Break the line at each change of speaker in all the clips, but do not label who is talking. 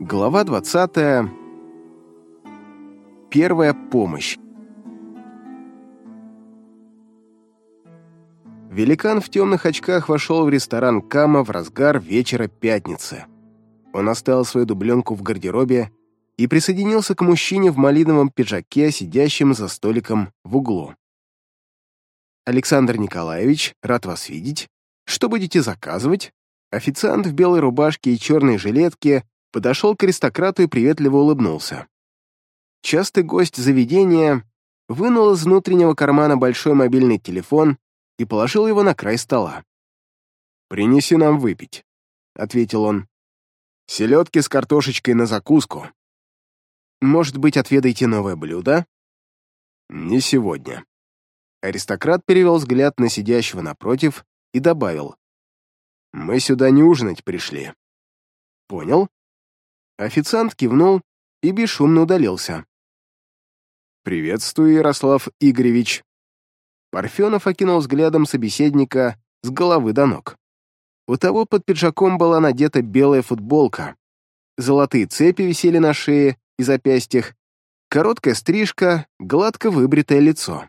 Глава 20. Первая помощь. Великан в темных очках вошел в ресторан Кама в разгар вечера пятницы. Он оставил свою дубленку в гардеробе и присоединился к мужчине в малиновом пиджаке, сидящем за столиком в углу. «Александр Николаевич, рад вас видеть. Что будете заказывать?» Официант в белой рубашке и черной жилетке подошел к аристократу и приветливо улыбнулся. Частый гость заведения вынул из внутреннего кармана большой мобильный телефон и положил его на край стола. «Принеси нам выпить», — ответил он. «Селедки с картошечкой на закуску». «Может быть, отведайте новое блюдо?» «Не сегодня». Аристократ перевел взгляд на сидящего напротив и добавил. «Мы сюда не ужинать пришли». «Понял?» Официант кивнул и бесшумно удалился. «Приветствую, Ярослав Игоревич». Парфенов окинул взглядом собеседника с головы до ног. У того под пиджаком была надета белая футболка. Золотые цепи висели на шее и запястьях, короткая стрижка, гладко выбритое лицо.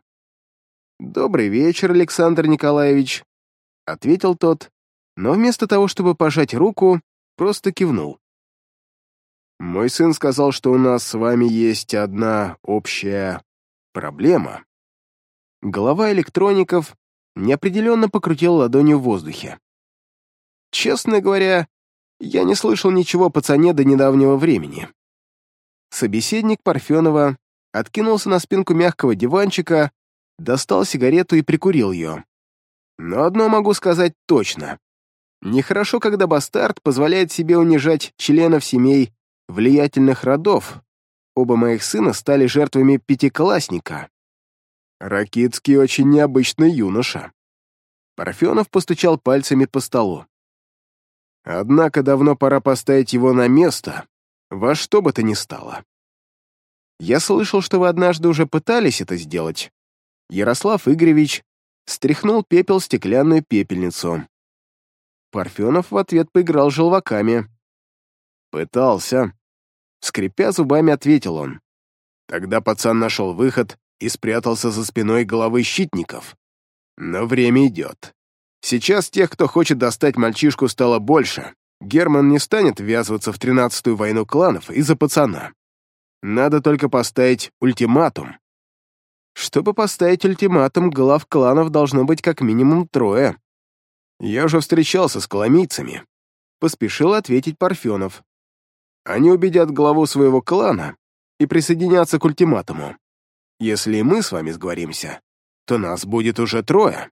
«Добрый вечер, Александр Николаевич», — ответил тот, но вместо того, чтобы пожать руку, просто кивнул. «Мой сын сказал, что у нас с вами есть одна общая проблема». Голова электроников неопределенно покрутил ладонью в воздухе. «Честно говоря, я не слышал ничего о пацане до недавнего времени». Собеседник Парфенова откинулся на спинку мягкого диванчика, достал сигарету и прикурил ее. Но одно могу сказать точно. Нехорошо, когда бастард позволяет себе унижать членов семей влиятельных родов. Оба моих сына стали жертвами пятиклассника. Ракитский очень необычный юноша. Парфенов постучал пальцами по столу. Однако давно пора поставить его на место, во что бы то ни стало. Я слышал, что вы однажды уже пытались это сделать. Ярослав Игоревич стряхнул пепел стеклянную пепельницу. Парфенов в ответ поиграл желваками. «Пытался». Скрипя зубами, ответил он. Тогда пацан нашел выход и спрятался за спиной головы щитников. Но время идет. Сейчас тех, кто хочет достать мальчишку, стало больше. Герман не станет ввязываться в тринадцатую войну кланов из-за пацана. Надо только поставить ультиматум. Чтобы поставить ультиматум, глав кланов должно быть как минимум трое. Я уже встречался с коломийцами. Поспешил ответить Парфенов. Они убедят главу своего клана и присоединятся к ультиматуму. Если мы с вами сговоримся, то нас будет уже трое».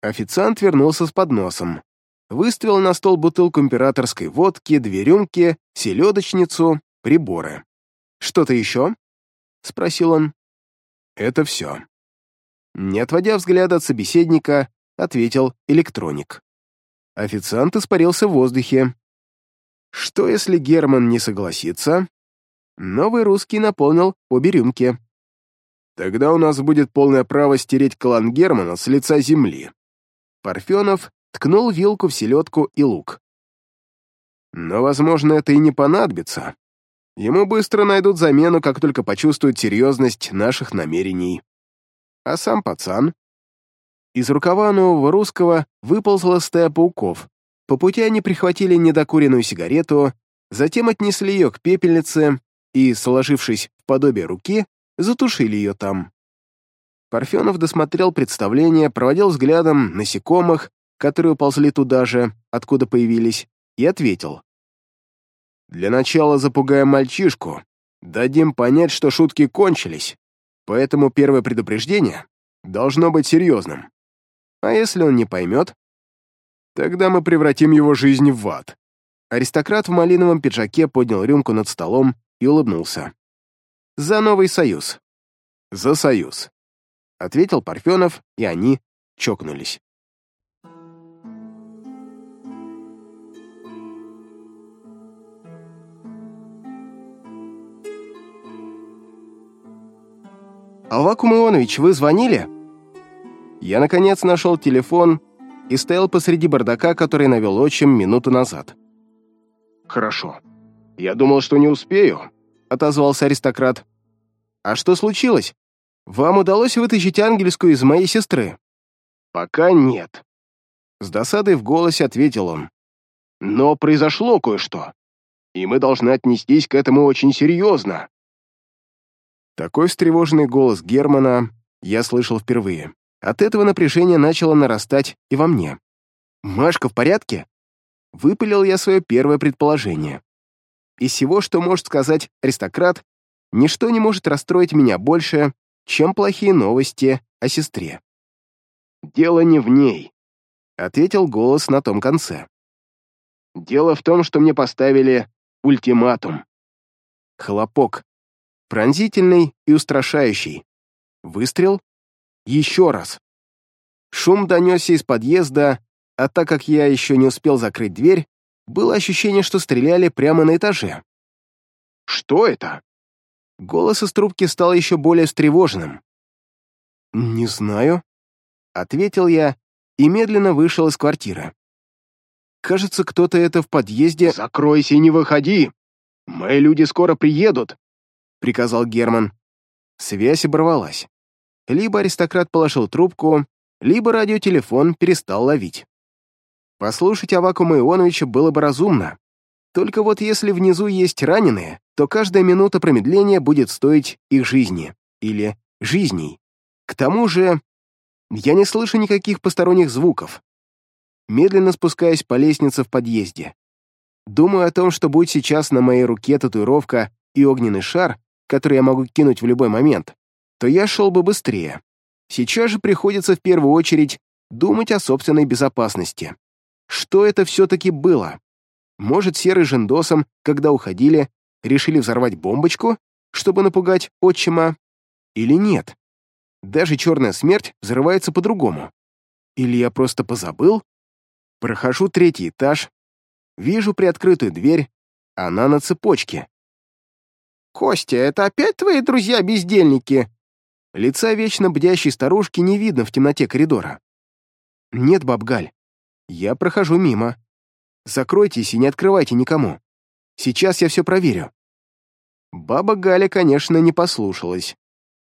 Официант вернулся с подносом, выставил на стол бутылку императорской водки, две рюмки, селедочницу, приборы. «Что-то еще?» — спросил он. «Это все». Не отводя взгляда от собеседника, ответил электроник. Официант испарился в воздухе, что, если Герман не согласится? Новый русский наполнил обе рюмки. Тогда у нас будет полное право стереть клан Германа с лица земли. Парфенов ткнул вилку в селедку и лук. Но, возможно, это и не понадобится. Ему быстро найдут замену, как только почувствуют серьезность наших намерений. А сам пацан? Из рукава нового русского выползла стая пауков, по пути они прихватили недокуренную сигарету, затем отнесли ее к пепельнице и, сложившись в подобие руки, затушили ее там. Парфенов досмотрел представление, проводил взглядом насекомых, которые уползли туда же, откуда появились, и ответил. «Для начала запугаем мальчишку, дадим понять, что шутки кончились, поэтому первое предупреждение должно быть серьезным. А если он не поймет, Тогда мы превратим его жизнь в ад». Аристократ в малиновом пиджаке поднял рюмку над столом и улыбнулся. «За новый союз». «За союз», — ответил Парфенов, и они чокнулись. «Авакум Ионович, вы звонили?» Я, наконец, нашел телефон и стоял посреди бардака, который навел отчим минуту назад.
«Хорошо».
«Я думал, что не успею», — отозвался аристократ. «А что случилось? Вам удалось вытащить ангельскую из моей сестры?» «Пока нет», — с досадой в голосе ответил он. «Но произошло кое-что, и мы должны отнестись к этому очень серьезно». Такой встревоженный голос Германа я слышал впервые. От этого напряжение начало нарастать и во мне. «Машка в порядке?» Выпалил я свое первое предположение. Из всего, что может сказать аристократ, ничто не может расстроить меня больше, чем плохие новости о сестре. «Дело не в ней», — ответил голос на том конце. «Дело в том, что мне поставили ультиматум». Хлопок. Пронзительный и устрашающий. Выстрел. Еще раз. Шум донесся из подъезда, а так как я еще не успел закрыть дверь, было ощущение, что стреляли прямо на этаже. «Что это?» Голос из трубки стал еще более встревоженным. «Не знаю», — ответил я и медленно вышел из квартиры. «Кажется, кто-то это в подъезде...» «Закройся и не выходи! Мои люди скоро приедут!» — приказал Герман. Связь оборвалась. Либо аристократ положил трубку, либо радиотелефон перестал ловить. Послушать Авакума Ионовича было бы разумно. Только вот если внизу есть раненые, то каждая минута промедления будет стоить их жизни. Или жизней. К тому же, я не слышу никаких посторонних звуков. Медленно спускаюсь по лестнице в подъезде. Думаю о том, что будь сейчас на моей руке татуировка и огненный шар, который я могу кинуть в любой момент, то я шел бы быстрее. Сейчас же приходится в первую очередь думать о собственной безопасности. Что это все-таки было? Может, серый жендосом, когда уходили, решили взорвать бомбочку, чтобы напугать отчима? Или нет? Даже черная смерть взрывается по-другому. Или я просто позабыл? Прохожу третий этаж, вижу приоткрытую дверь, она на цепочке. «Костя, это опять твои друзья-бездельники?» Лица вечно бдящей старушки не видно в темноте коридора. «Нет, бабгаль, я прохожу мимо. Закройтесь и не открывайте никому. Сейчас я все проверю». Баба Галя, конечно, не послушалась.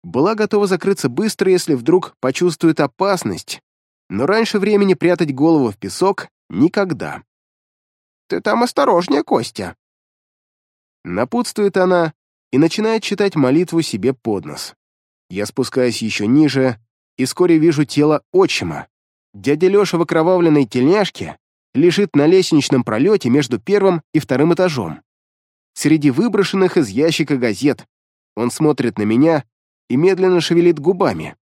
Была готова закрыться быстро, если вдруг почувствует опасность, но раньше времени прятать голову в песок никогда. «Ты там осторожнее, Костя!» Напутствует она и начинает читать молитву себе под нос. Я спускаюсь еще ниже и вскоре вижу тело отчима. Дядя Леша в окровавленной тельняшке лежит на лестничном пролете между первым и вторым этажом. Среди выброшенных из ящика газет он смотрит на меня и медленно шевелит губами.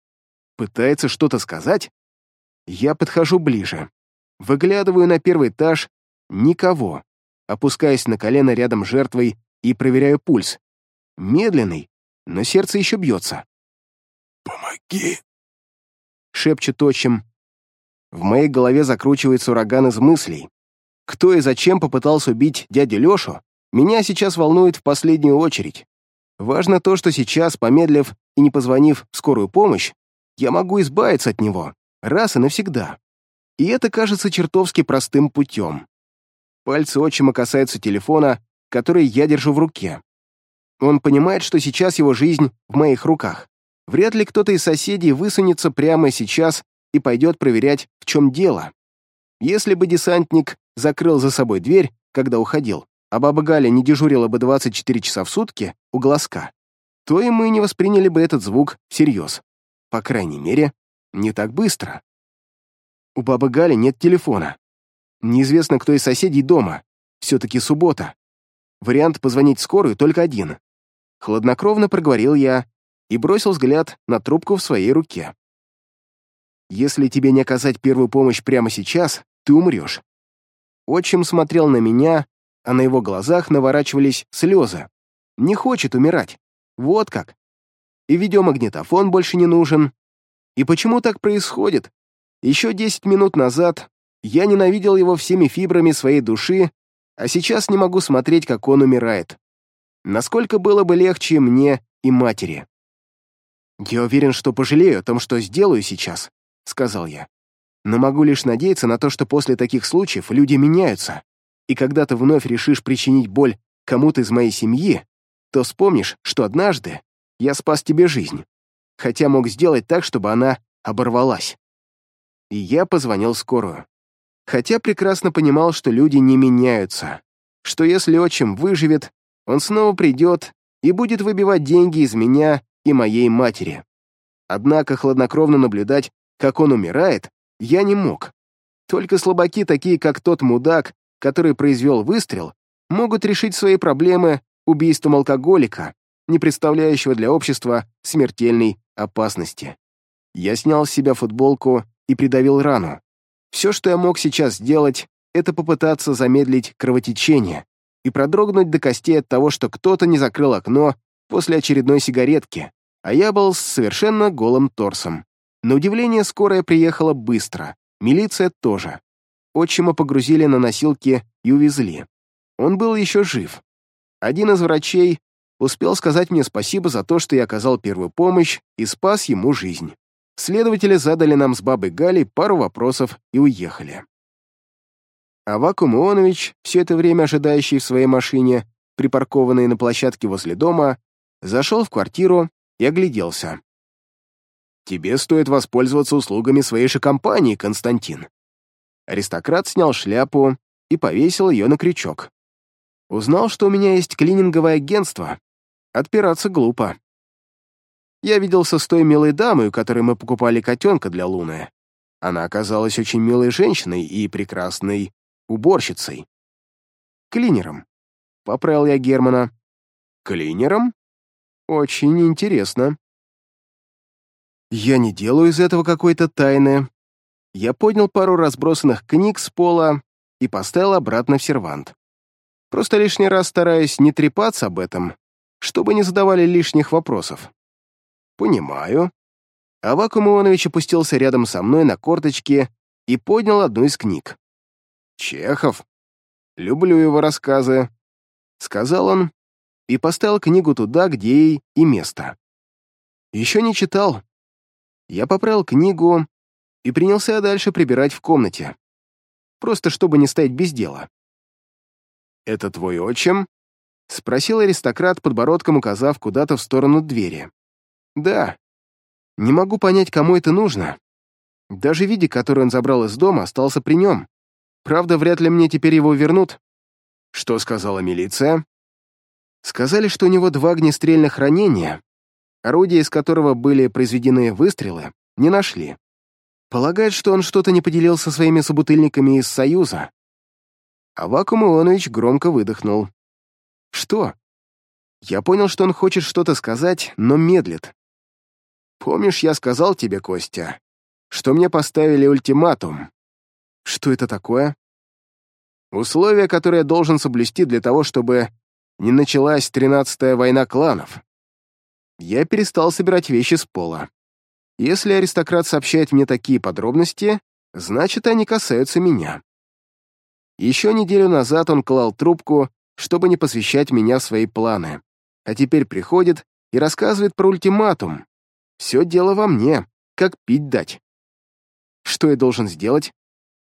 Пытается что-то сказать? Я подхожу ближе. Выглядываю на первый этаж. Никого. Опускаюсь на колено рядом с жертвой и проверяю пульс. Медленный, но сердце еще бьется. «Помоги!» — шепчет отчим, в моей голове закручивается ураган из мыслей. Кто и зачем попытался убить дядю Лешу, меня сейчас волнует в последнюю очередь. Важно то, что сейчас, помедлив и не позвонив в скорую помощь, я могу избавиться от него, раз и навсегда. И это кажется чертовски простым путем. Пальцы отчима касаются телефона, который я держу в руке. Он понимает, что сейчас его жизнь в моих руках. Вряд ли кто-то из соседей высунется прямо сейчас и пойдет проверять, в чем дело. Если бы десантник закрыл за собой дверь, когда уходил, а баба Галя не дежурила бы 24 часа в сутки у глазка, то и мы не восприняли бы этот звук всерьез. По крайней мере, не так быстро. У бабы Гали нет телефона. Неизвестно, кто из соседей дома. Все-таки суббота. Вариант позвонить скорую только один. Хладнокровно проговорил я и бросил взгляд на трубку в своей руке. Если тебе не оказать первую помощь прямо сейчас, ты умрешь». Отчим смотрел на меня, а на его глазах наворачивались слезы. Не хочет умирать. Вот как. И видеомагнитофон больше не нужен. И почему так происходит? Еще десять минут назад я ненавидел его всеми фибрами своей души, а сейчас не могу смотреть, как он умирает. Насколько было бы легче мне и матери. Я уверен, что пожалею о том, что сделаю сейчас, — сказал я. «Но могу лишь надеяться на то, что после таких случаев люди меняются, и когда ты вновь решишь причинить боль кому-то из моей семьи, то вспомнишь, что однажды я спас тебе жизнь, хотя мог сделать так, чтобы она оборвалась. И я позвонил скорую. Хотя прекрасно понимал, что люди не меняются, что если отчим выживет, он снова придет и будет выбивать деньги из меня и моей матери. Однако хладнокровно наблюдать, как он умирает, я не мог. Только слабаки, такие как тот мудак, который произвел выстрел, могут решить свои проблемы убийством алкоголика, не представляющего для общества смертельной опасности. Я снял с себя футболку и придавил рану. Все, что я мог сейчас сделать, это попытаться замедлить кровотечение и продрогнуть до костей от того, что кто-то не закрыл окно после очередной сигаретки, а я был с совершенно голым торсом. На удивление, скорая приехала быстро, милиция тоже. Отчима погрузили на носилки и увезли. Он был еще жив. Один из врачей успел сказать мне спасибо за то, что я оказал первую помощь и спас ему жизнь. Следователи задали нам с бабой Галей пару вопросов и уехали. А Вакуум Ионович, все это время ожидающий в своей машине, припаркованной на площадке возле дома, зашел в квартиру и огляделся. «Тебе стоит воспользоваться услугами своей же компании, Константин». Аристократ снял шляпу и повесил ее на крючок. Узнал, что у меня есть клининговое агентство. Отпираться глупо. Я виделся с той милой дамой, у которой мы покупали котенка для Луны. Она оказалась очень милой женщиной и прекрасной уборщицей. Клинером. Поправил я Германа. Клинером? Очень интересно. Я не делаю из этого какой-то тайны. Я поднял пару разбросанных книг с пола и поставил обратно в сервант. Просто лишний раз стараюсь не трепаться об этом, чтобы не задавали лишних вопросов. «Понимаю». Авакум Иванович опустился рядом со мной на корточки и поднял одну из книг. «Чехов. Люблю его рассказы», — сказал он и поставил книгу туда, где ей и место. Еще не читал. Я поправил книгу и принялся дальше прибирать в комнате. Просто чтобы не стоять без дела. «Это твой отчим?» — спросил аристократ, подбородком указав куда-то в сторону двери. Да. Не могу понять, кому это нужно. Даже видик, который он забрал из дома, остался при нем. Правда, вряд ли мне теперь его вернут. Что сказала милиция? Сказали, что у него два огнестрельных ранения, орудия из которого были произведены выстрелы, не нашли. Полагают, что он что-то не поделил со своими собутыльниками из Союза. А Вакуум Иванович громко выдохнул. «Что?» Я понял, что он хочет что-то сказать, но медлит. Помнишь, я сказал тебе, Костя, что мне поставили ультиматум? Что это такое? Условия, которые я должен соблюсти для того, чтобы не началась тринадцатая война кланов. Я перестал собирать вещи с пола. Если аристократ сообщает мне такие подробности, значит, они касаются меня. Еще неделю назад он клал трубку, чтобы не посвящать меня в свои планы. А теперь приходит и рассказывает про ультиматум, все дело во мне, как пить дать. Что я должен сделать?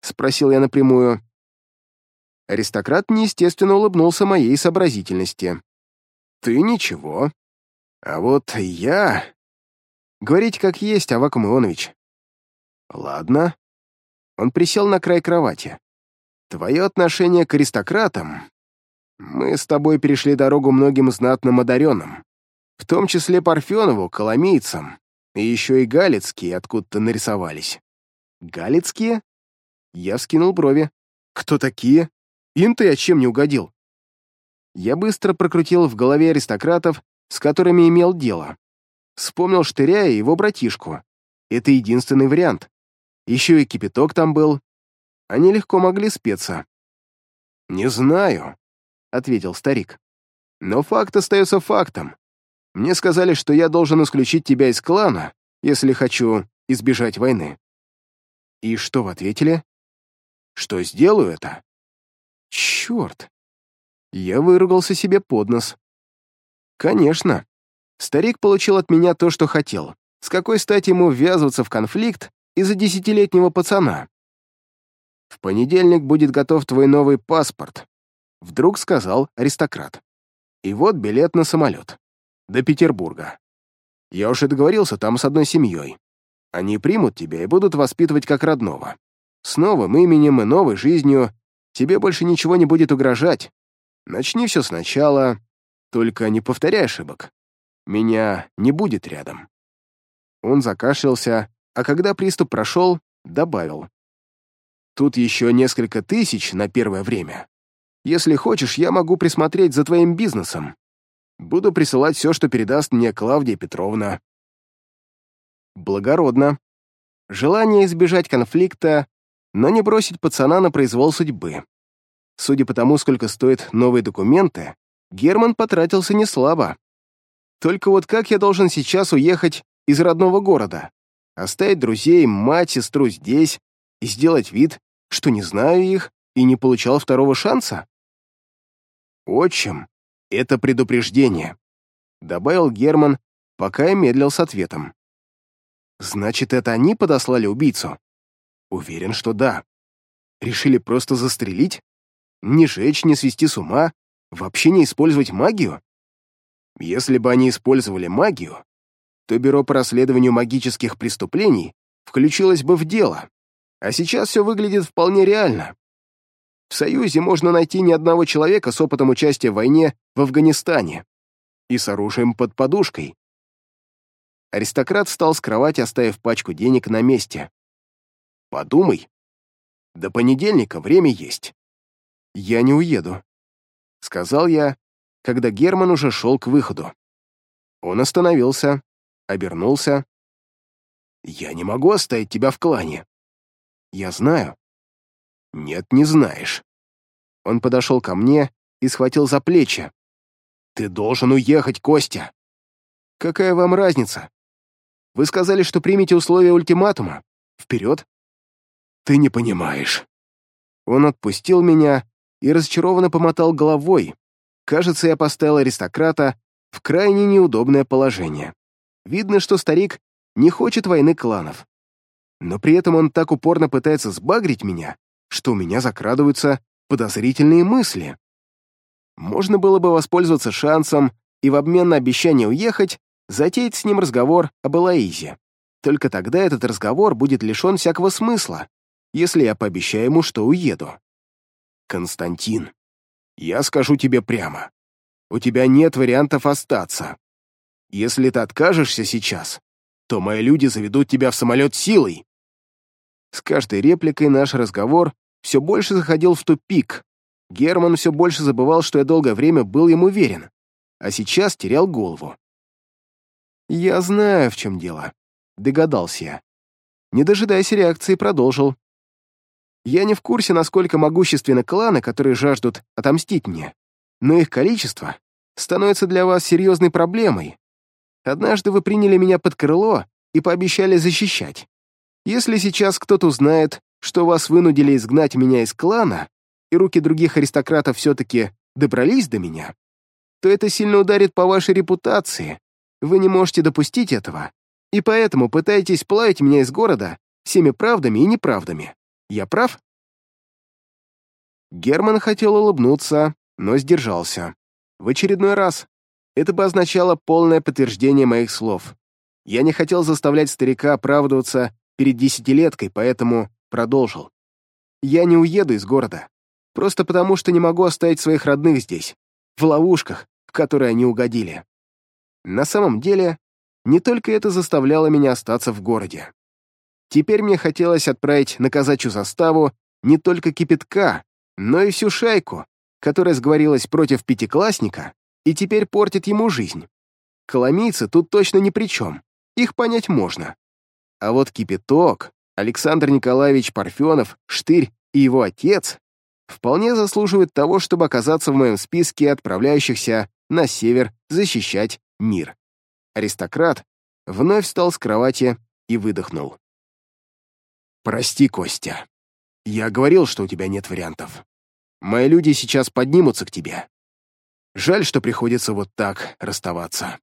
Спросил я напрямую. Аристократ неестественно улыбнулся моей сообразительности. Ты ничего. А вот я... Говорить как есть, Авакум Ионович. Ладно. Он присел на край кровати. Твое отношение к аристократам... Мы с тобой перешли дорогу многим знатным одаренным в том числе Парфенову, коломийцам, и еще и галицкие откуда-то нарисовались. Галицкие? Я вскинул брови. Кто такие? Им-то я чем не угодил? Я быстро прокрутил в голове аристократов, с которыми имел дело. Вспомнил Штыря и его братишку. Это единственный вариант. Еще и кипяток там был. Они легко могли спеться. «Не знаю», — ответил старик. «Но факт остается фактом. Мне сказали, что я должен исключить тебя из клана, если хочу избежать войны. И что вы ответили? Что сделаю это? Черт! Я выругался себе под нос. Конечно. Старик получил от меня то, что хотел. С какой стати ему ввязываться в конфликт из-за десятилетнего пацана? В понедельник будет готов твой новый паспорт, вдруг сказал аристократ. И вот билет на самолет. До Петербурга. Я уж и договорился там с одной семьей. Они примут тебя и будут воспитывать как родного. С новым именем и новой жизнью тебе больше ничего не будет угрожать. Начни все сначала, только не повторяй ошибок. Меня не будет рядом». Он закашлялся, а когда приступ прошел, добавил. «Тут еще несколько тысяч на первое время. Если хочешь, я могу присмотреть за твоим бизнесом. Буду присылать все, что передаст мне Клавдия Петровна». Благородно. Желание избежать конфликта, но не бросить пацана на произвол судьбы. Судя по тому, сколько стоят новые документы, Герман потратился не слабо. Только вот как я должен сейчас уехать из родного города? Оставить друзей, мать, сестру здесь и сделать вид, что не знаю их и не получал второго шанса? «Отчим, это предупреждение», — добавил Герман, пока я медлил с ответом. «Значит, это они подослали убийцу?» «Уверен, что да. Решили просто застрелить? Не жечь, не свести с ума? Вообще не использовать магию? Если бы они использовали магию, то Бюро по расследованию магических преступлений включилось бы в дело, а сейчас все выглядит вполне реально. В Союзе можно найти ни одного человека с опытом участия в войне в Афганистане и с оружием под подушкой. Аристократ встал с кровати, оставив пачку денег на месте. «Подумай. До понедельника время есть. Я не уеду», — сказал я, когда Герман уже шел к выходу. Он остановился, обернулся. «Я не могу оставить тебя в клане». «Я знаю». «Нет, не знаешь». Он подошел ко мне и схватил за плечи. «Ты должен уехать, Костя!» «Какая вам разница? Вы сказали, что примете условия ультиматума. Вперед!» «Ты не понимаешь». Он отпустил меня и разочарованно помотал головой. Кажется, я поставил аристократа в крайне неудобное положение. Видно, что старик не хочет войны кланов. Но при этом он так упорно пытается сбагрить меня, что у меня закрадываются подозрительные мысли. Можно было бы воспользоваться шансом и в обмен на обещание уехать затеять с ним разговор об Элоизе. Только тогда этот разговор будет лишен всякого смысла, если я пообещаю ему, что уеду. Константин, я скажу тебе прямо. У тебя нет вариантов остаться. Если ты откажешься сейчас, то мои люди заведут тебя в самолет силой. С каждой репликой наш разговор все больше заходил в тупик. Герман все больше забывал, что я долгое время был ему верен, а сейчас терял голову. «Я знаю, в чем дело», — догадался я. Не дожидаясь реакции, продолжил. Я не в курсе, насколько могущественны кланы, которые жаждут отомстить мне, но их количество становится для вас серьезной проблемой. Однажды вы приняли меня под крыло и пообещали защищать. Если сейчас кто-то узнает, что вас вынудили изгнать меня из клана, и руки других аристократов все-таки добрались до меня, то это сильно ударит по вашей репутации. Вы не можете допустить этого, и поэтому пытаетесь плавить меня из города всеми правдами и неправдами. Я прав?» Герман хотел улыбнуться, но сдержался. В очередной раз. Это бы означало полное подтверждение моих слов. Я не хотел заставлять старика оправдываться перед десятилеткой, поэтому продолжил. «Я не уеду из города. Просто потому, что не могу оставить своих родных здесь, в ловушках, в которые они угодили. На самом деле, не только это заставляло меня остаться в городе. Теперь мне хотелось отправить на казачью заставу не только кипятка, но и всю шайку, которая сговорилась против пятиклассника и теперь портит ему жизнь. Коломийцы тут точно ни при чем, их понять можно. А вот кипяток, Александр Николаевич Парфенов, Штырь и его отец вполне заслуживают того, чтобы оказаться в моем списке отправляющихся на север защищать мир. Аристократ вновь встал с кровати и выдохнул. «Прости, Костя. Я говорил, что у тебя нет вариантов. Мои люди сейчас поднимутся к тебе. Жаль, что приходится вот так расставаться».